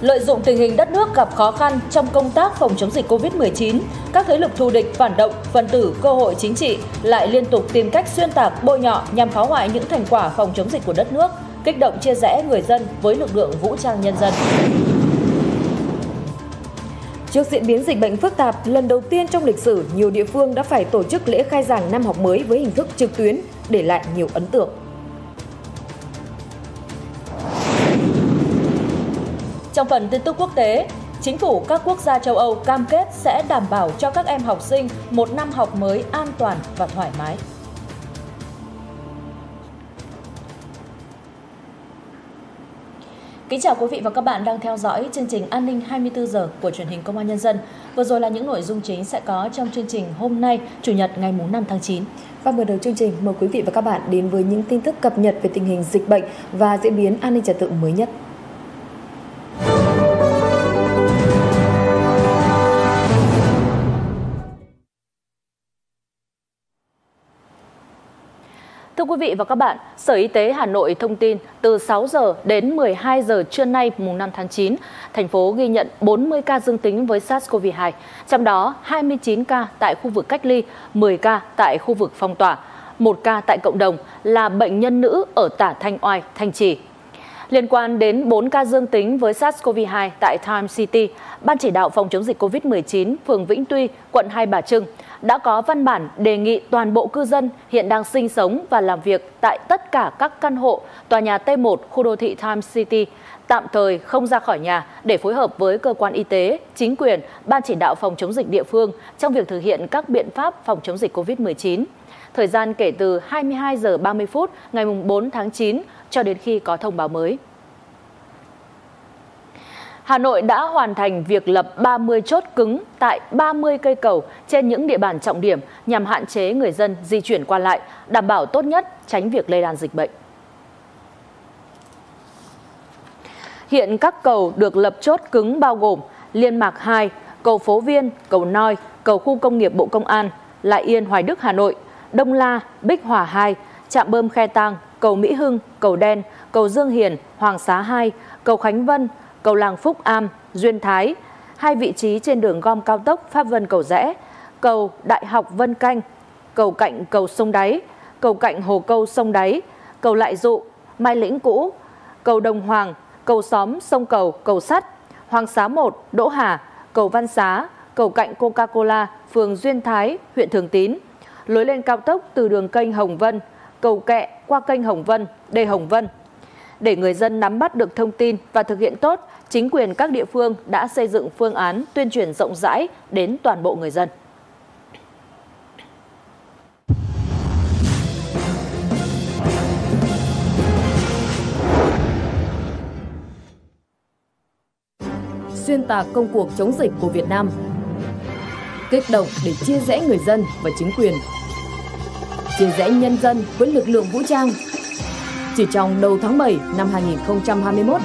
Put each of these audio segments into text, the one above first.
Lợi dụng tình hình đất nước gặp khó khăn trong công tác phòng chống dịch Covid-19, các thế lực thù địch, phản động, phần tử, cơ hội chính trị lại liên tục tìm cách xuyên tạc, bôi nhọ nhằm phá hoại những thành quả phòng chống dịch của đất nước, kích động chia rẽ người dân với lực lượng vũ trang nhân dân. Trước diễn biến dịch bệnh phức tạp, lần đầu tiên trong lịch sử, nhiều địa phương đã phải tổ chức lễ khai giảng năm học mới với hình thức trực tuyến, để lại nhiều ấn tượng. Trong phần tin tức quốc tế, chính phủ các quốc gia châu Âu cam kết sẽ đảm bảo cho các em học sinh một năm học mới an toàn và thoải mái. Kính chào quý vị và các bạn đang theo dõi chương trình An ninh 24 giờ của truyền hình Công an Nhân dân. Vừa rồi là những nội dung chính sẽ có trong chương trình hôm nay, Chủ nhật ngày 5 tháng 9. Và mở đầu chương trình, mời quý vị và các bạn đến với những tin tức cập nhật về tình hình dịch bệnh và diễn biến an ninh trật tự mới nhất. Quý vị và các bạn, Sở Y tế Hà Nội thông tin từ 6 giờ đến 12 giờ trưa nay mùng 5 tháng 9, thành phố ghi nhận 40 ca dương tính với SARS-CoV-2, trong đó 29 ca tại khu vực cách ly, 10 ca tại khu vực phong tỏa, 1 ca tại cộng đồng là bệnh nhân nữ ở tả Thanh Oai, Thanh Trì. Liên quan đến 4 ca dương tính với SARS-CoV-2 tại Time City, Ban chỉ đạo phòng chống dịch COVID-19 phường Vĩnh Tuy, quận Hai Bà Trưng đã có văn bản đề nghị toàn bộ cư dân hiện đang sinh sống và làm việc tại tất cả các căn hộ tòa nhà T1 khu đô thị Time City tạm thời không ra khỏi nhà để phối hợp với cơ quan y tế, chính quyền, ban chỉ đạo phòng chống dịch địa phương trong việc thực hiện các biện pháp phòng chống dịch COVID-19. Thời gian kể từ 22 giờ 30 phút ngày 4 tháng 9 cho đến khi có thông báo mới. Hà Nội đã hoàn thành việc lập 30 chốt cứng tại 30 cây cầu trên những địa bàn trọng điểm nhằm hạn chế người dân di chuyển qua lại, đảm bảo tốt nhất tránh việc lây lan dịch bệnh. Hiện các cầu được lập chốt cứng bao gồm Liên Mạc 2, cầu Phố Viên, cầu Noi, cầu khu công nghiệp Bộ Công an, Lại Yên, Hoài Đức, Hà Nội, Đông La, Bích Hòa 2, trạm bơm Khe Tang, cầu Mỹ Hưng, cầu Đen, cầu Dương Hiền, Hoàng Xá 2, cầu Khánh Vân, cầu Làng Phúc Am, Duyên Thái, hai vị trí trên đường gom cao tốc Pháp Vân Cầu Rẽ, cầu Đại học Vân Canh, cầu cạnh cầu sông Đáy, cầu cạnh hồ câu sông Đáy, cầu Lại Dụ, Mai Lĩnh Cũ, cầu Đồng Hoàng, cầu xóm sông Cầu, cầu Sắt, Hoàng Xá 1, Đỗ Hà, cầu Văn Xá, cầu cạnh Coca-Cola, phường Duyên Thái, huyện Thường Tín, lối lên cao tốc từ đường kênh Hồng Vân, cầu Kẹ qua kênh Hồng Vân, đê Hồng Vân. Để người dân nắm bắt được thông tin và thực hiện tốt, chính quyền các địa phương đã xây dựng phương án tuyên truyền rộng rãi đến toàn bộ người dân. Xuyên tạc công cuộc chống dịch của Việt Nam Kích động để chia rẽ người dân và chính quyền Chia rẽ nhân dân với lực lượng vũ trang chỉ trong đầu tháng 7 năm 2021,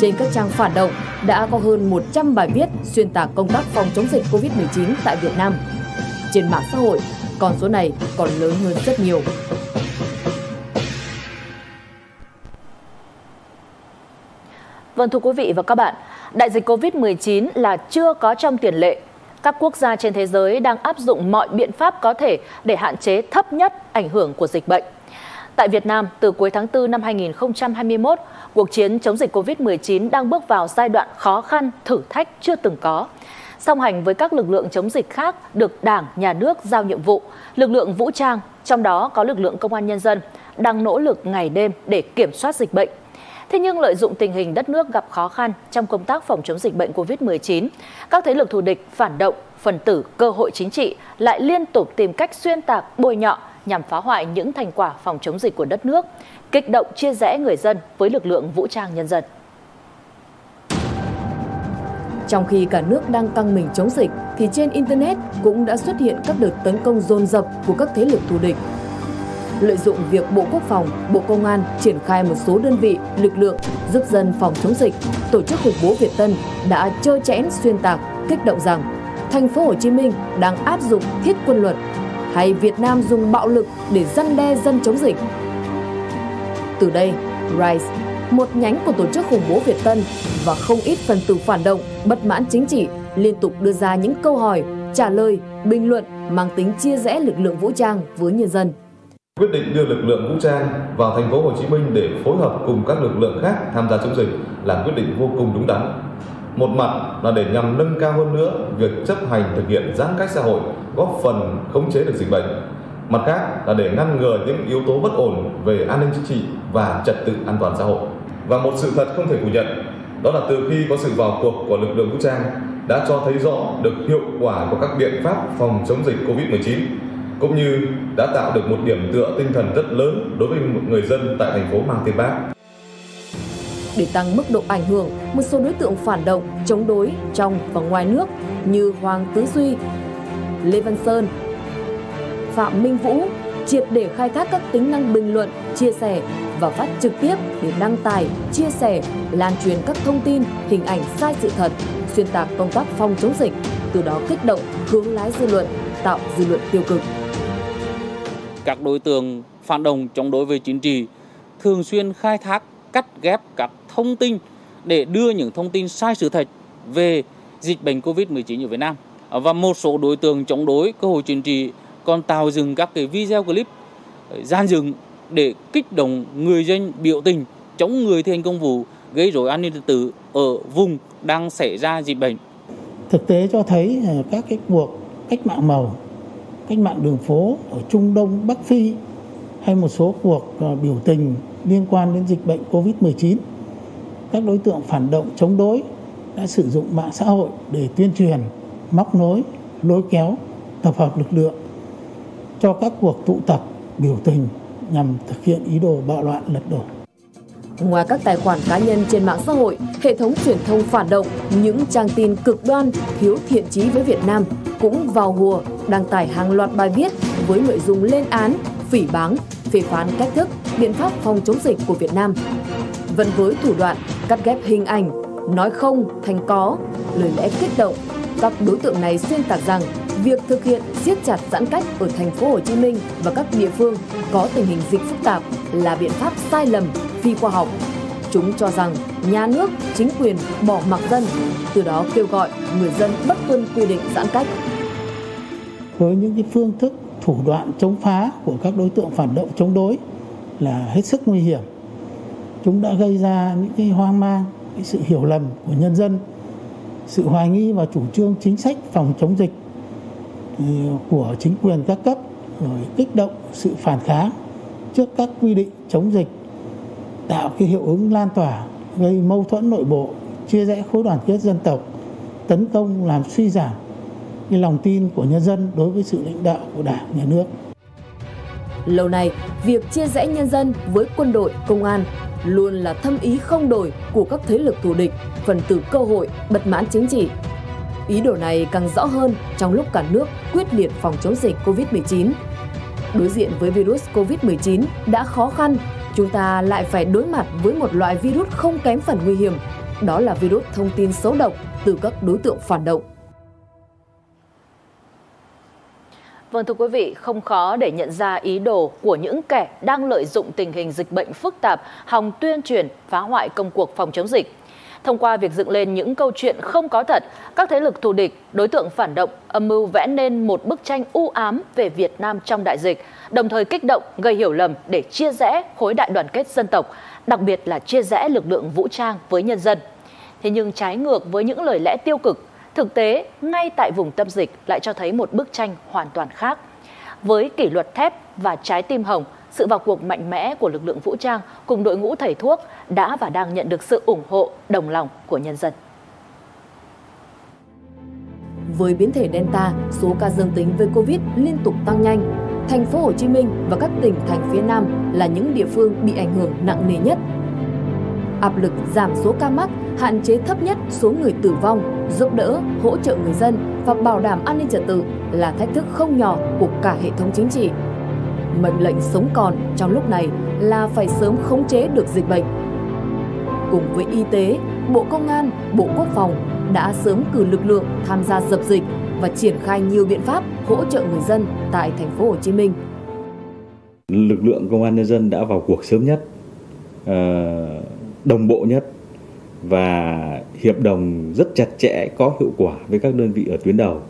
trên các trang phản động đã có hơn 100 bài viết xuyên tạc công tác phòng chống dịch COVID-19 tại Việt Nam. Trên mạng xã hội, con số này còn lớn hơn rất nhiều. Vâng thưa quý vị và các bạn, đại dịch COVID-19 là chưa có trong tiền lệ. Các quốc gia trên thế giới đang áp dụng mọi biện pháp có thể để hạn chế thấp nhất ảnh hưởng của dịch bệnh. Tại Việt Nam, từ cuối tháng 4 năm 2021, cuộc chiến chống dịch COVID-19 đang bước vào giai đoạn khó khăn, thử thách chưa từng có. Song hành với các lực lượng chống dịch khác được Đảng, Nhà nước giao nhiệm vụ, lực lượng vũ trang, trong đó có lực lượng công an nhân dân, đang nỗ lực ngày đêm để kiểm soát dịch bệnh. Thế nhưng lợi dụng tình hình đất nước gặp khó khăn trong công tác phòng chống dịch bệnh COVID-19, các thế lực thù địch, phản động, phần tử, cơ hội chính trị lại liên tục tìm cách xuyên tạc, bôi nhọ, nhằm phá hoại những thành quả phòng chống dịch của đất nước, kích động chia rẽ người dân với lực lượng vũ trang nhân dân. Trong khi cả nước đang căng mình chống dịch, thì trên Internet cũng đã xuất hiện các đợt tấn công dồn dập của các thế lực thù địch. Lợi dụng việc Bộ Quốc phòng, Bộ Công an triển khai một số đơn vị, lực lượng giúp dân phòng chống dịch, tổ chức khủng bố Việt Tân đã trơ chẽn xuyên tạc, kích động rằng thành phố Hồ Chí Minh đang áp dụng thiết quân luật hay Việt Nam dùng bạo lực để răn đe dân chống dịch. Từ đây, RISE, một nhánh của tổ chức khủng bố Việt Tân và không ít phần tử phản động, bất mãn chính trị liên tục đưa ra những câu hỏi, trả lời, bình luận mang tính chia rẽ lực lượng vũ trang với nhân dân. Quyết định đưa lực lượng vũ trang vào thành phố Hồ Chí Minh để phối hợp cùng các lực lượng khác tham gia chống dịch là quyết định vô cùng đúng đắn. Một mặt là để nhằm nâng cao hơn nữa việc chấp hành thực hiện giãn cách xã hội, góp phần khống chế được dịch bệnh. Mặt khác là để ngăn ngừa những yếu tố bất ổn về an ninh chính trị và trật tự an toàn xã hội. Và một sự thật không thể phủ nhận, đó là từ khi có sự vào cuộc của lực lượng vũ trang đã cho thấy rõ được hiệu quả của các biện pháp phòng chống dịch Covid-19 cũng như đã tạo được một điểm tựa tinh thần rất lớn đối với người dân tại thành phố Mang Tây Bắc. Để tăng mức độ ảnh hưởng, một số đối tượng phản động chống đối trong và ngoài nước như Hoàng Tứ Duy, Lê Văn Sơn, Phạm Minh Vũ triệt để khai thác các tính năng bình luận, chia sẻ và phát trực tiếp để đăng tải, chia sẻ, lan truyền các thông tin, hình ảnh sai sự thật, xuyên tạc công tác phòng chống dịch, từ đó kích động, hướng lái dư luận, tạo dư luận tiêu cực. Các đối tượng phản động chống đối về chính trị thường xuyên khai thác, cắt ghép các thông tin để đưa những thông tin sai sự thật về dịch bệnh COVID-19 ở Việt Nam. Và một số đối tượng chống đối cơ hội chính trị còn tạo dựng các cái video clip ờ, gian dựng để kích động người dân biểu tình chống người thi hành công vụ gây rối an ninh trật tự ở vùng đang xảy ra dịch bệnh. Thực tế cho thấy ờ, các cái cuộc cách mạng màu, cách mạng đường phố ở Trung Đông, Bắc Phi hay một số cuộc ờ, biểu tình liên quan đến dịch bệnh Covid-19, các đối tượng phản động chống đối đã sử dụng mạng xã hội để tuyên truyền, móc nối, lôi kéo, tập hợp lực lượng cho các cuộc tụ tập biểu tình nhằm thực hiện ý đồ bạo loạn lật đổ. Ngoài các tài khoản cá nhân trên mạng xã hội, hệ thống truyền thông phản động, những trang tin cực đoan, thiếu thiện chí với Việt Nam cũng vào hùa đăng tải hàng loạt bài viết với nội dung lên án, phỉ báng, phê phán cách thức, biện pháp phòng chống dịch của Việt Nam. Vẫn với thủ đoạn cắt ghép hình ảnh, nói không thành có, lời lẽ kích động, các đối tượng này xuyên tạc rằng việc thực hiện siết chặt giãn cách ở thành phố Hồ Chí Minh và các địa phương có tình hình dịch phức tạp là biện pháp sai lầm, phi khoa học. Chúng cho rằng nhà nước, chính quyền bỏ mặc dân, từ đó kêu gọi người dân bất tuân quy định giãn cách. Với những cái phương thức thủ đoạn chống phá của các đối tượng phản động chống đối là hết sức nguy hiểm. Chúng đã gây ra những cái hoang mang, cái sự hiểu lầm của nhân dân, sự hoài nghi vào chủ trương chính sách phòng chống dịch ừ, của chính quyền các cấp rồi kích động sự phản kháng trước các quy định chống dịch tạo cái hiệu ứng lan tỏa gây mâu thuẫn nội bộ chia rẽ khối đoàn kết dân tộc tấn công làm suy giảm cái lòng tin của nhân dân đối với sự lãnh đạo của đảng nhà nước lâu nay việc chia rẽ nhân dân với quân đội công an luôn là thâm ý không đổi của các thế lực thù địch phần tử cơ hội bật mãn chính trị Ý đồ này càng rõ hơn trong lúc cả nước quyết liệt phòng chống dịch COVID-19. Đối diện với virus COVID-19 đã khó khăn, chúng ta lại phải đối mặt với một loại virus không kém phần nguy hiểm, đó là virus thông tin xấu độc từ các đối tượng phản động. Vâng thưa quý vị, không khó để nhận ra ý đồ của những kẻ đang lợi dụng tình hình dịch bệnh phức tạp hòng tuyên truyền phá hoại công cuộc phòng chống dịch. Thông qua việc dựng lên những câu chuyện không có thật, các thế lực thù địch, đối tượng phản động âm mưu vẽ nên một bức tranh u ám về Việt Nam trong đại dịch, đồng thời kích động gây hiểu lầm để chia rẽ khối đại đoàn kết dân tộc, đặc biệt là chia rẽ lực lượng vũ trang với nhân dân. Thế nhưng trái ngược với những lời lẽ tiêu cực, thực tế ngay tại vùng tâm dịch lại cho thấy một bức tranh hoàn toàn khác. Với kỷ luật thép và trái tim hồng, sự vào cuộc mạnh mẽ của lực lượng vũ trang cùng đội ngũ thầy thuốc đã và đang nhận được sự ủng hộ, đồng lòng của nhân dân. Với biến thể Delta, số ca dương tính với Covid liên tục tăng nhanh. Thành phố Hồ Chí Minh và các tỉnh thành phía Nam là những địa phương bị ảnh hưởng nặng nề nhất. Áp lực giảm số ca mắc, hạn chế thấp nhất số người tử vong, giúp đỡ, hỗ trợ người dân và bảo đảm an ninh trật tự là thách thức không nhỏ của cả hệ thống chính trị mệnh lệnh sống còn trong lúc này là phải sớm khống chế được dịch bệnh. Cùng với y tế, Bộ Công an, Bộ Quốc phòng đã sớm cử lực lượng tham gia dập dịch và triển khai nhiều biện pháp hỗ trợ người dân tại thành phố Hồ Chí Minh. Lực lượng công an nhân dân đã vào cuộc sớm nhất. Ờ, đồng bộ nhất và hiệp đồng rất chặt chẽ có hiệu quả với các đơn vị ở tuyến đầu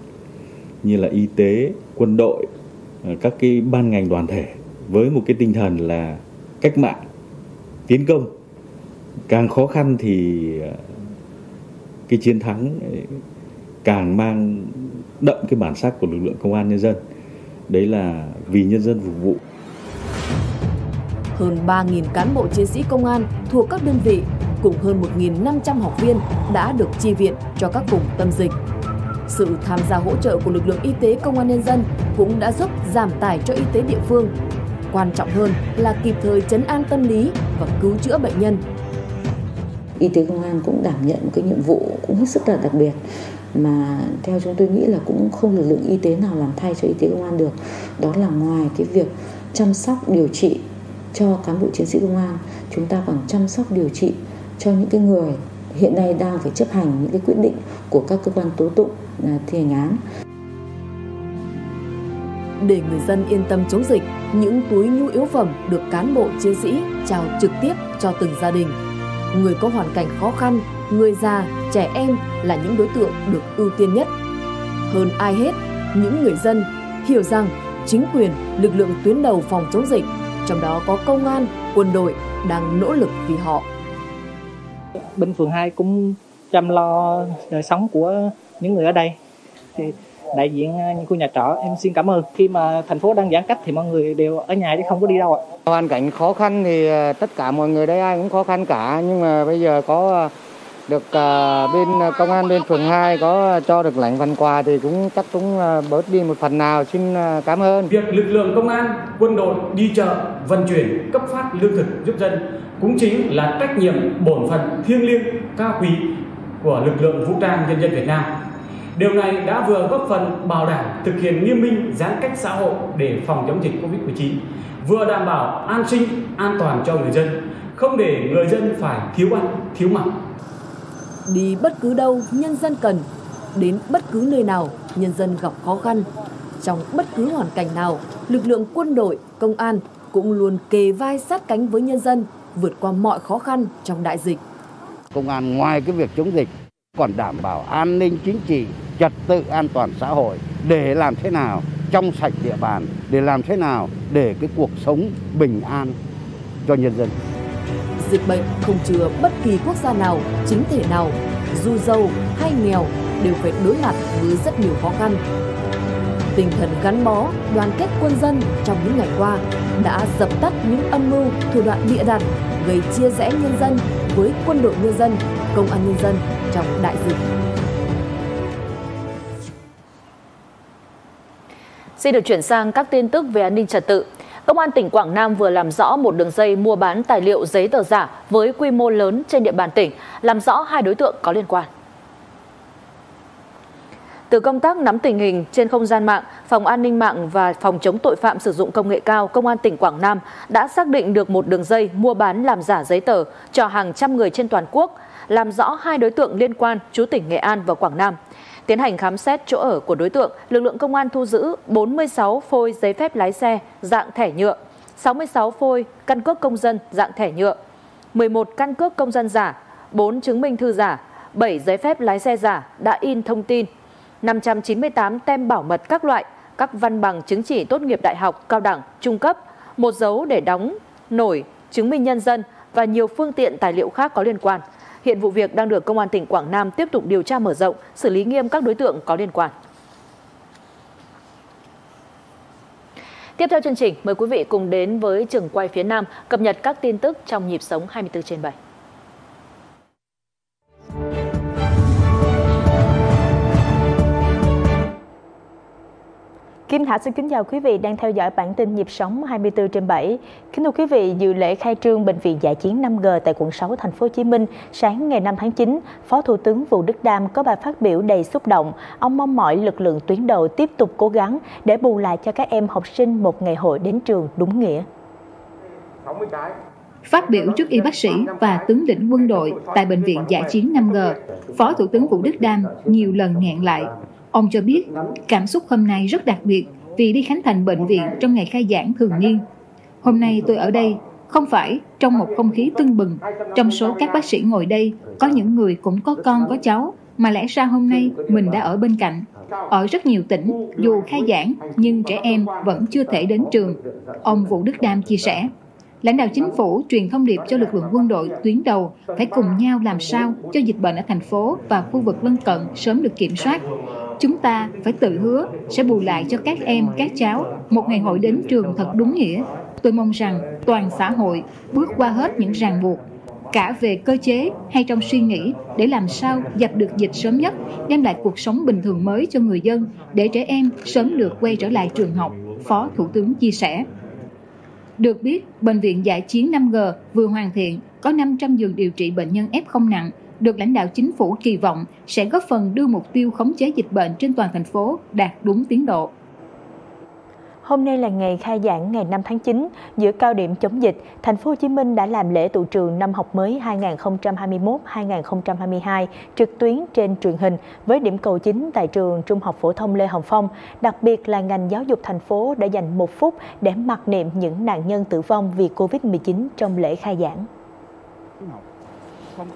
như là y tế, quân đội, Ờ, các cái ban ngành đoàn thể với một cái tinh thần là cách mạng, tiến công. Càng khó khăn thì ờ, cái chiến thắng ờ, càng mang đậm cái bản sắc của lực lượng công an nhân dân. Đấy là vì nhân dân phục vụ. Hơn 3.000 cán bộ chiến sĩ công an thuộc các đơn vị cùng hơn 1.500 học viên đã được chi viện cho các vùng tâm dịch. Sự tham gia hỗ trợ của lực lượng y tế công an nhân dân cũng đã giúp giảm tải cho y tế địa phương. Quan trọng hơn là kịp thời chấn an tâm lý và cứu chữa bệnh nhân. Y tế công an cũng đảm nhận một cái nhiệm vụ cũng hết sức là đặc biệt mà theo chúng tôi nghĩ là cũng không lực lượng y tế nào làm thay cho y tế công an được. Đó là ngoài cái việc chăm sóc điều trị cho cán bộ chiến sĩ công an, chúng ta còn chăm sóc điều trị cho những cái người hiện nay đang phải chấp hành những cái quyết định của các cơ quan tố tụng à, thi hành án. Để người dân yên tâm chống dịch, những túi nhu yếu phẩm được cán bộ chiến sĩ trao trực tiếp cho từng gia đình. Người có hoàn cảnh khó khăn, người già, trẻ em là những đối tượng được ưu tiên nhất. Hơn ai hết, những người dân hiểu rằng chính quyền, lực lượng tuyến đầu phòng chống dịch, trong đó có công an, quân đội đang nỗ lực vì họ. Bên phường 2 cũng chăm lo đời sống của những người ở đây. Thì đại diện những khu nhà trọ. Em xin cảm ơn. Khi mà thành phố đang giãn cách thì mọi người đều ở nhà chứ không có đi đâu ạ. Hoàn cảnh khó khăn thì tất cả mọi người đây ai cũng khó khăn cả. Nhưng mà bây giờ có được uh, bên công an bên phường 2 có cho được lãnh phần quà thì cũng chắc cũng bớt đi một phần nào. Xin cảm ơn. Việc lực lượng công an, quân đội đi chợ, vận chuyển, cấp phát lương thực giúp dân cũng chính là trách nhiệm bổn phận thiêng liêng cao quý của lực lượng vũ trang nhân dân Việt Nam. Điều này đã vừa góp phần bảo đảm thực hiện nghiêm minh giãn cách xã hội để phòng chống dịch Covid-19, vừa đảm bảo an sinh, an toàn cho người dân, không để người dân phải thiếu ăn, thiếu mặc. Đi bất cứ đâu nhân dân cần, đến bất cứ nơi nào nhân dân gặp khó khăn. Trong bất cứ hoàn cảnh nào, lực lượng quân đội, công an cũng luôn kề vai sát cánh với nhân dân vượt qua mọi khó khăn trong đại dịch. Công an ngoài cái việc chống dịch còn đảm bảo an ninh chính trị, trật tự an toàn xã hội để làm thế nào trong sạch địa bàn, để làm thế nào để cái cuộc sống bình an cho nhân dân. Dịch bệnh không chừa bất kỳ quốc gia nào, chính thể nào, dù giàu hay nghèo đều phải đối mặt với rất nhiều khó khăn. Tinh thần gắn bó, đoàn kết quân dân trong những ngày qua đã dập tắt những âm mưu, thủ đoạn bịa đặt gây chia rẽ nhân dân với quân đội nhân dân, công an nhân dân trong đại dịch. Xin được chuyển sang các tin tức về an ninh trật tự. Công an tỉnh Quảng Nam vừa làm rõ một đường dây mua bán tài liệu giấy tờ giả với quy mô lớn trên địa bàn tỉnh, làm rõ hai đối tượng có liên quan. Từ công tác nắm tình hình trên không gian mạng, Phòng An ninh mạng và Phòng chống tội phạm sử dụng công nghệ cao Công an tỉnh Quảng Nam đã xác định được một đường dây mua bán làm giả giấy tờ cho hàng trăm người trên toàn quốc, làm rõ hai đối tượng liên quan chú tỉnh Nghệ An và Quảng Nam. Tiến hành khám xét chỗ ở của đối tượng, lực lượng công an thu giữ 46 phôi giấy phép lái xe dạng thẻ nhựa, 66 phôi căn cước công dân dạng thẻ nhựa, 11 căn cước công dân giả, 4 chứng minh thư giả, 7 giấy phép lái xe giả đã in thông tin, 598 tem bảo mật các loại, các văn bằng chứng chỉ tốt nghiệp đại học, cao đẳng, trung cấp, một dấu để đóng nổi chứng minh nhân dân và nhiều phương tiện tài liệu khác có liên quan. Hiện vụ việc đang được Công an tỉnh Quảng Nam tiếp tục điều tra mở rộng, xử lý nghiêm các đối tượng có liên quan. Tiếp theo chương trình, mời quý vị cùng đến với trường quay phía Nam cập nhật các tin tức trong nhịp sống 24 trên 7. Kim Thảo xin kính chào quý vị đang theo dõi bản tin nhịp sống 24 trên 7. Kính thưa quý vị, dự lễ khai trương bệnh viện giải chiến 5G tại quận 6 thành phố Hồ Chí Minh sáng ngày 5 tháng 9, Phó Thủ tướng Vũ Đức Đam có bài phát biểu đầy xúc động. Ông mong mỏi lực lượng tuyến đầu tiếp tục cố gắng để bù lại cho các em học sinh một ngày hội đến trường đúng nghĩa. Phát biểu trước y bác sĩ và tướng lĩnh quân đội tại bệnh viện giải chiến 5G, Phó Thủ tướng Vũ Đức Đam nhiều lần nghẹn lại Ông cho biết cảm xúc hôm nay rất đặc biệt vì đi khánh thành bệnh viện trong ngày khai giảng thường niên. Hôm nay tôi ở đây Không phải trong một không khí tưng bừng, trong số các bác sĩ ngồi đây, có những người cũng có con có cháu, mà lẽ ra hôm nay mình đã ở bên cạnh. Ở rất nhiều tỉnh, dù khai giảng nhưng trẻ em vẫn chưa thể đến trường. Ông Vũ Đức Đam chia sẻ. Lãnh đạo chính phủ truyền thông điệp cho lực lượng quân đội tuyến đầu phải cùng nhau làm sao cho dịch bệnh ở thành phố và khu vực lân cận sớm được kiểm soát. Chúng ta phải tự hứa sẽ bù lại cho các em, các cháu một ngày hội đến trường thật đúng nghĩa. Tôi mong rằng toàn xã hội bước qua hết những ràng buộc cả về cơ chế hay trong suy nghĩ để làm sao dập được dịch sớm nhất, đem lại cuộc sống bình thường mới cho người dân, để trẻ em sớm được quay trở lại trường học, Phó Thủ tướng chia sẻ. Được biết, Bệnh viện Giải chiến 5G vừa hoàn thiện có 500 giường điều trị bệnh nhân F0 nặng, được lãnh đạo chính phủ kỳ vọng sẽ góp phần đưa mục tiêu khống chế dịch bệnh trên toàn thành phố đạt đúng tiến độ. Hôm nay là ngày khai giảng ngày 5 tháng 9, giữa cao điểm chống dịch, thành phố Hồ Chí Minh đã làm lễ tụ trường năm học mới 2021-2022 trực tuyến trên truyền hình với điểm cầu chính tại trường Trung học phổ thông Lê Hồng Phong. Đặc biệt là ngành giáo dục thành phố đã dành một phút để mặc niệm những nạn nhân tử vong vì Covid-19 trong lễ khai giảng.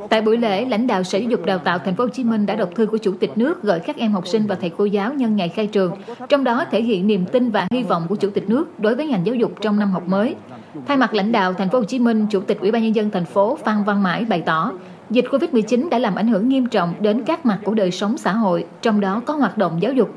Tại buổi lễ, lãnh đạo Sở Giáo dục Đào tạo Thành phố Hồ Chí Minh đã đọc thư của Chủ tịch nước gửi các em học sinh và thầy cô giáo nhân ngày khai trường, trong đó thể hiện niềm tin và hy vọng của Chủ tịch nước đối với ngành giáo dục trong năm học mới. Thay mặt lãnh đạo Thành phố Hồ Chí Minh, Chủ tịch Ủy ban nhân dân thành phố Phan Văn Mãi bày tỏ, dịch Covid-19 đã làm ảnh hưởng nghiêm trọng đến các mặt của đời sống xã hội, trong đó có hoạt động giáo dục.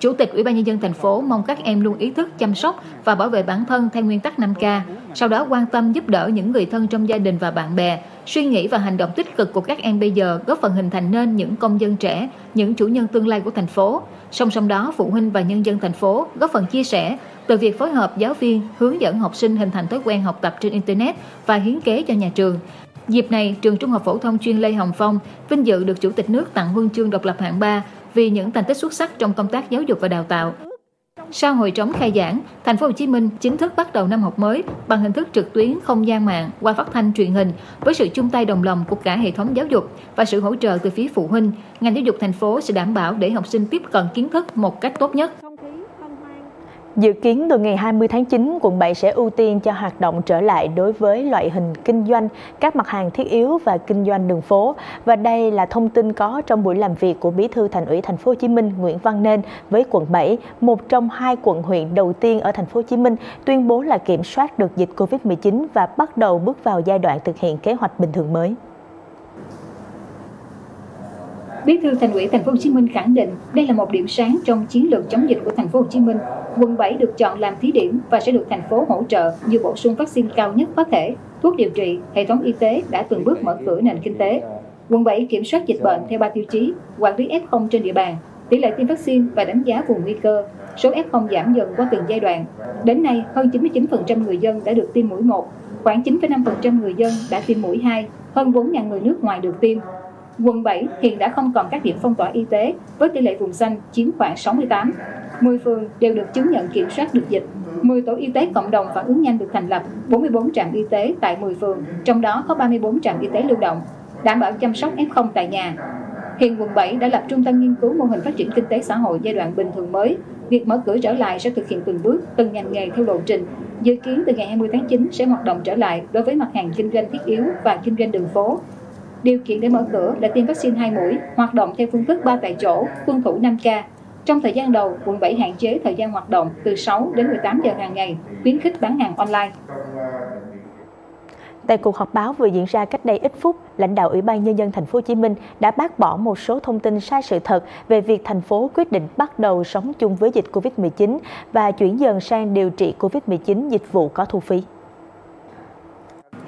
Chủ tịch Ủy ban nhân dân thành phố mong các em luôn ý thức chăm sóc và bảo vệ bản thân theo nguyên tắc 5K, sau đó quan tâm giúp đỡ những người thân trong gia đình và bạn bè, suy nghĩ và hành động tích cực của các em bây giờ góp phần hình thành nên những công dân trẻ, những chủ nhân tương lai của thành phố. Song song đó, phụ huynh và nhân dân thành phố góp phần chia sẻ từ việc phối hợp giáo viên hướng dẫn học sinh hình thành thói quen học tập trên internet và hiến kế cho nhà trường. Dịp này, trường Trung học phổ thông chuyên Lê Hồng Phong vinh dự được Chủ tịch nước tặng huân chương độc lập hạng 3 vì những thành tích xuất sắc trong công tác giáo dục và đào tạo. Sau hồi trống khai giảng, thành phố Hồ Chí Minh chính thức bắt đầu năm học mới bằng hình thức trực tuyến không gian mạng qua phát thanh truyền hình với sự chung tay đồng lòng của cả hệ thống giáo dục và sự hỗ trợ từ phía phụ huynh, ngành giáo dục thành phố sẽ đảm bảo để học sinh tiếp cận kiến thức một cách tốt nhất. Dự kiến từ ngày 20 tháng 9, quận 7 sẽ ưu tiên cho hoạt động trở lại đối với loại hình kinh doanh, các mặt hàng thiết yếu và kinh doanh đường phố. Và đây là thông tin có trong buổi làm việc của Bí thư Thành ủy Thành phố Hồ Chí Minh Nguyễn Văn Nên với quận 7, một trong hai quận huyện đầu tiên ở Thành phố Hồ Chí Minh tuyên bố là kiểm soát được dịch Covid-19 và bắt đầu bước vào giai đoạn thực hiện kế hoạch bình thường mới. Bí thư Thành ủy Thành phố Hồ Chí Minh khẳng định đây là một điểm sáng trong chiến lược chống dịch của Thành phố Hồ Chí Minh. Quận 7 được chọn làm thí điểm và sẽ được thành phố hỗ trợ như bổ sung vaccine cao nhất có thể, thuốc điều trị, hệ thống y tế đã từng bước mở cửa nền kinh tế. Quận 7 kiểm soát dịch bệnh theo ba tiêu chí: quản lý F0 trên địa bàn, tỷ lệ tiêm vaccine và đánh giá vùng nguy cơ. Số F0 giảm dần qua từng giai đoạn. Đến nay, hơn 99% người dân đã được tiêm mũi 1, khoảng 9,5% người dân đã tiêm mũi 2, hơn 4.000 người nước ngoài được tiêm, Quận 7 hiện đã không còn các điểm phong tỏa y tế với tỷ lệ vùng xanh chiếm khoảng 68. 10 phường đều được chứng nhận kiểm soát được dịch. 10 tổ y tế cộng đồng phản ứng nhanh được thành lập, 44 trạm y tế tại 10 phường, trong đó có 34 trạm y tế lưu động, đảm bảo chăm sóc F0 tại nhà. Hiện quận 7 đã lập trung tâm nghiên cứu mô hình phát triển kinh tế xã hội giai đoạn bình thường mới. Việc mở cửa trở lại sẽ thực hiện từng bước, từng ngành nghề theo lộ trình. Dự kiến từ ngày 20 tháng 9 sẽ hoạt động trở lại đối với mặt hàng kinh doanh thiết yếu và kinh doanh đường phố, Điều kiện để mở cửa là tiêm vaccine hai mũi, hoạt động theo phương thức ba tại chỗ, tuân thủ 5K. Trong thời gian đầu, quận 7 hạn chế thời gian hoạt động từ 6 đến 18 giờ hàng ngày, khuyến khích bán hàng online. Tại cuộc họp báo vừa diễn ra cách đây ít phút, lãnh đạo Ủy ban nhân dân thành phố Hồ Chí Minh đã bác bỏ một số thông tin sai sự thật về việc thành phố quyết định bắt đầu sống chung với dịch Covid-19 và chuyển dần sang điều trị Covid-19 dịch vụ có thu phí.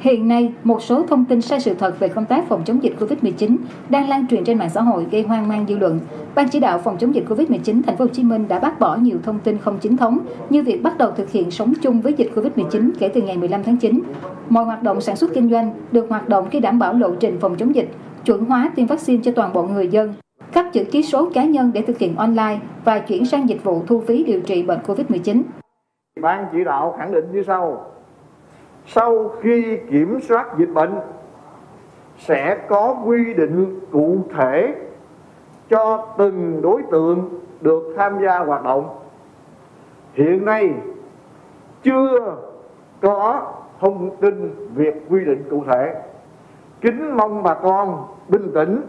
Hiện nay, một số thông tin sai sự thật về công tác phòng chống dịch Covid-19 đang lan truyền trên mạng xã hội gây hoang mang dư luận. Ban chỉ đạo phòng chống dịch Covid-19 thành phố Hồ Chí Minh đã bác bỏ nhiều thông tin không chính thống như việc bắt đầu thực hiện sống chung với dịch Covid-19 kể từ ngày 15 tháng 9. Mọi hoạt động sản xuất kinh doanh được hoạt động khi đảm bảo lộ trình phòng chống dịch, chuẩn hóa tiêm vaccine cho toàn bộ người dân, cấp chữ ký số cá nhân để thực hiện online và chuyển sang dịch vụ thu phí điều trị bệnh Covid-19. Ban chỉ đạo khẳng định như sau sau khi kiểm soát dịch bệnh, sẽ có quy định cụ thể cho từng đối tượng được tham gia hoạt động. Hiện nay, chưa có thông tin việc quy định cụ thể. Kính mong bà con bình tĩnh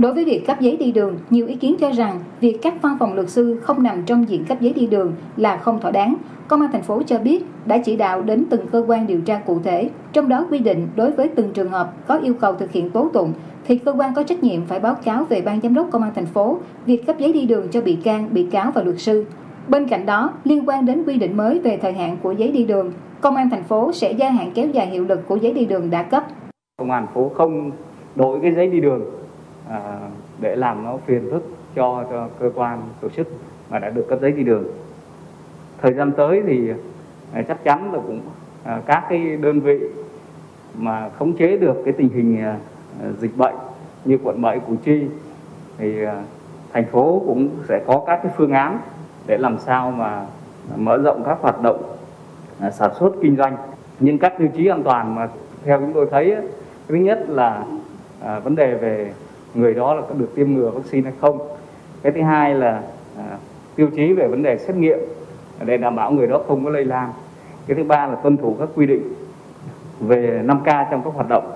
Đối với việc cấp giấy đi đường, nhiều ý kiến cho rằng việc các văn phòng luật sư không nằm trong diện cấp giấy đi đường là không thỏa đáng. Công an thành phố cho biết đã chỉ đạo đến từng cơ quan điều tra cụ thể, trong đó quy định đối với từng trường hợp có yêu cầu thực hiện tố tụng thì cơ quan có trách nhiệm phải báo cáo về ban giám đốc công an thành phố việc cấp giấy đi đường cho bị can, bị cáo và luật sư. Bên cạnh đó, liên quan đến quy định mới về thời hạn của giấy đi đường, công an thành phố sẽ gia hạn kéo dài hiệu lực của giấy đi đường đã cấp. Công an thành phố không đổi cái giấy đi đường à, để làm nó phiền phức cho, cho cơ quan tổ chức mà đã được cấp giấy đi đường. Thời gian tới thì à, chắc chắn là cũng à, các cái đơn vị mà khống chế được cái tình hình à, dịch bệnh như quận 7 Củ Chi thì à, thành phố cũng sẽ có các cái phương án để làm sao mà mở rộng các hoạt động à, sản xuất kinh doanh. Nhưng các tiêu chí an toàn mà theo chúng tôi thấy thứ nhất là à, vấn đề về người đó là có được tiêm ngừa vaccine hay không. Cái thứ hai là à, tiêu chí về vấn đề xét nghiệm để đảm bảo người đó không có lây lan. Cái thứ ba là tuân thủ các quy định về 5K trong các hoạt động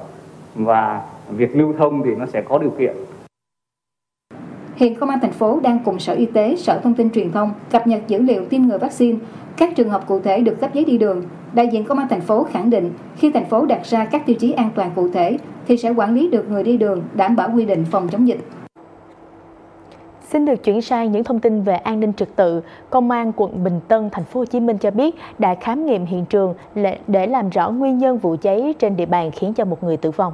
và việc lưu thông thì nó sẽ có điều kiện. Hiện Công an thành phố đang cùng Sở Y tế, Sở Thông tin Truyền thông cập nhật dữ liệu tiêm ngừa vaccine, các trường hợp cụ thể được cấp giấy đi đường. Đại diện Công an thành phố khẳng định khi thành phố đặt ra các tiêu chí an toàn cụ thể thì sẽ quản lý được người đi đường, đảm bảo quy định phòng chống dịch. Xin được chuyển sang những thông tin về an ninh trật tự. Công an quận Bình Tân, thành phố Hồ Chí Minh cho biết đã khám nghiệm hiện trường để làm rõ nguyên nhân vụ cháy trên địa bàn khiến cho một người tử vong.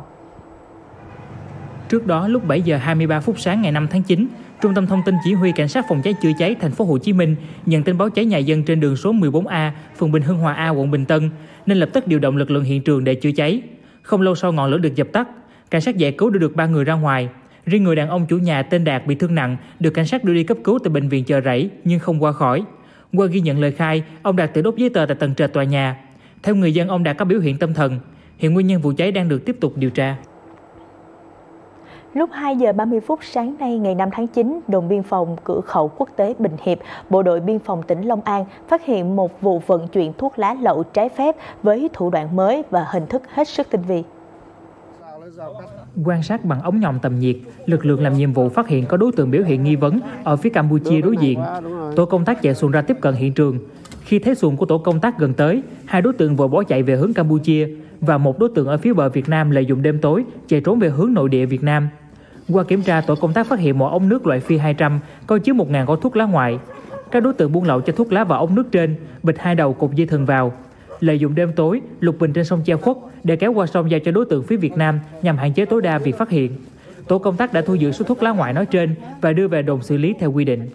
Trước đó lúc 7 giờ 23 phút sáng ngày 5 tháng 9, Trung tâm thông tin chỉ huy cảnh sát phòng cháy chữa cháy thành phố Hồ Chí Minh nhận tin báo cháy nhà dân trên đường số 14A, phường Bình Hưng Hòa A, quận Bình Tân nên lập tức điều động lực lượng hiện trường để chữa cháy. Không lâu sau ngọn lửa được dập tắt, cảnh sát giải cứu đưa được ba người ra ngoài. Riêng người đàn ông chủ nhà tên Đạt bị thương nặng, được cảnh sát đưa đi cấp cứu tại bệnh viện chợ rẫy nhưng không qua khỏi. Qua ghi nhận lời khai, ông Đạt tự đốt giấy tờ tại tầng trệt tòa nhà. Theo người dân, ông Đạt có biểu hiện tâm thần. Hiện nguyên nhân vụ cháy đang được tiếp tục điều tra. Lúc 2 giờ 30 phút sáng nay ngày 5 tháng 9, đồn biên phòng cửa khẩu quốc tế Bình Hiệp, bộ đội biên phòng tỉnh Long An phát hiện một vụ vận chuyển thuốc lá lậu trái phép với thủ đoạn mới và hình thức hết sức tinh vi. Quan sát bằng ống nhòm tầm nhiệt, lực lượng làm nhiệm vụ phát hiện có đối tượng biểu hiện nghi vấn ở phía Campuchia đối diện. Tổ công tác chạy xuồng ra tiếp cận hiện trường. Khi thấy xuồng của tổ công tác gần tới, hai đối tượng vội bỏ chạy về hướng Campuchia và một đối tượng ở phía bờ Việt Nam lợi dụng đêm tối chạy trốn về hướng nội địa Việt Nam. Qua kiểm tra, tổ công tác phát hiện một ống nước loại phi 200 có chứa 1.000 gói thuốc lá ngoại. Các đối tượng buôn lậu cho thuốc lá vào ống nước trên, bịch hai đầu cục dây thừng vào. Lợi dụng đêm tối, lục bình trên sông Che Khuất để kéo qua sông giao cho đối tượng phía Việt Nam nhằm hạn chế tối đa việc phát hiện. Tổ công tác đã thu giữ số thuốc lá ngoại nói trên và đưa về đồn xử lý theo quy định.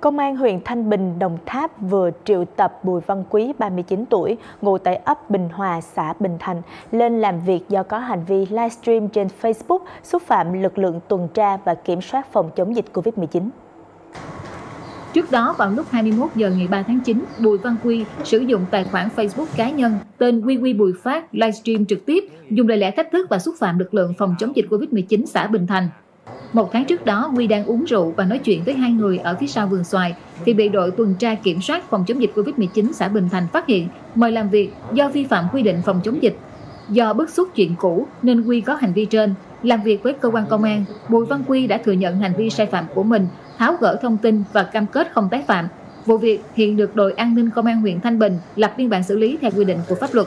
Công an huyện Thanh Bình, Đồng Tháp vừa triệu tập Bùi Văn Quý, 39 tuổi, ngụ tại ấp Bình Hòa, xã Bình Thành, lên làm việc do có hành vi livestream trên Facebook xúc phạm lực lượng tuần tra và kiểm soát phòng chống dịch COVID-19. Trước đó vào lúc 21 giờ ngày 3 tháng 9, Bùi Văn Quy sử dụng tài khoản Facebook cá nhân tên Quy Quy Bùi Phát livestream trực tiếp, dùng lời lẽ thách thức và xúc phạm lực lượng phòng chống dịch COVID-19 xã Bình Thành. Một tháng trước đó, Quy đang uống rượu và nói chuyện với hai người ở phía sau vườn xoài thì bị đội tuần tra kiểm soát phòng chống dịch Covid-19 xã Bình Thành phát hiện mời làm việc do vi phạm quy định phòng chống dịch. Do bức xúc chuyện cũ nên Quy có hành vi trên. Làm việc với cơ quan công an, Bùi Văn Quy đã thừa nhận hành vi sai phạm của mình, tháo gỡ thông tin và cam kết không tái phạm. Vụ việc hiện được đội an ninh công an huyện Thanh Bình lập biên bản xử lý theo quy định của pháp luật.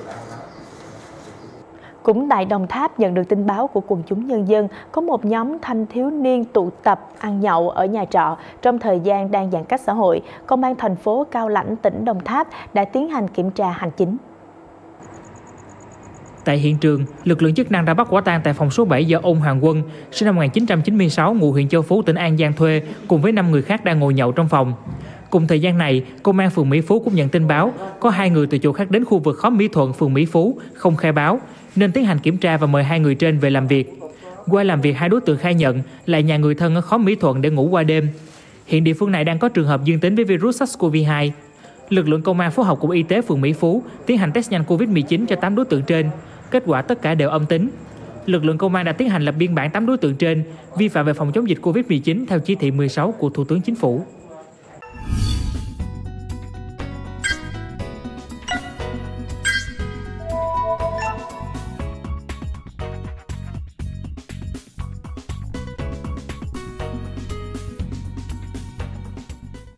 Cũng tại Đồng Tháp nhận được tin báo của quần chúng nhân dân có một nhóm thanh thiếu niên tụ tập ăn nhậu ở nhà trọ trong thời gian đang giãn cách xã hội. Công an thành phố Cao Lãnh tỉnh Đồng Tháp đã tiến hành kiểm tra hành chính. Tại hiện trường, lực lượng chức năng đã bắt quả tang tại phòng số 7 do ông Hoàng Quân, sinh năm 1996, ngụ huyện Châu Phú, tỉnh An Giang thuê, cùng với 5 người khác đang ngồi nhậu trong phòng. Cùng thời gian này, công an phường Mỹ Phú cũng nhận tin báo có hai người từ chỗ khác đến khu vực khóm Mỹ Thuận, phường Mỹ Phú không khai báo, nên tiến hành kiểm tra và mời hai người trên về làm việc. Qua làm việc, hai đối tượng khai nhận là nhà người thân ở khóm Mỹ Thuận để ngủ qua đêm. Hiện địa phương này đang có trường hợp dương tính với virus SARS-CoV-2. Lực lượng công an phối hợp cùng y tế phường Mỹ Phú tiến hành test nhanh COVID-19 cho 8 đối tượng trên. Kết quả tất cả đều âm tính. Lực lượng công an đã tiến hành lập biên bản 8 đối tượng trên, vi phạm về phòng chống dịch COVID-19 theo chỉ thị 16 của Thủ tướng Chính phủ.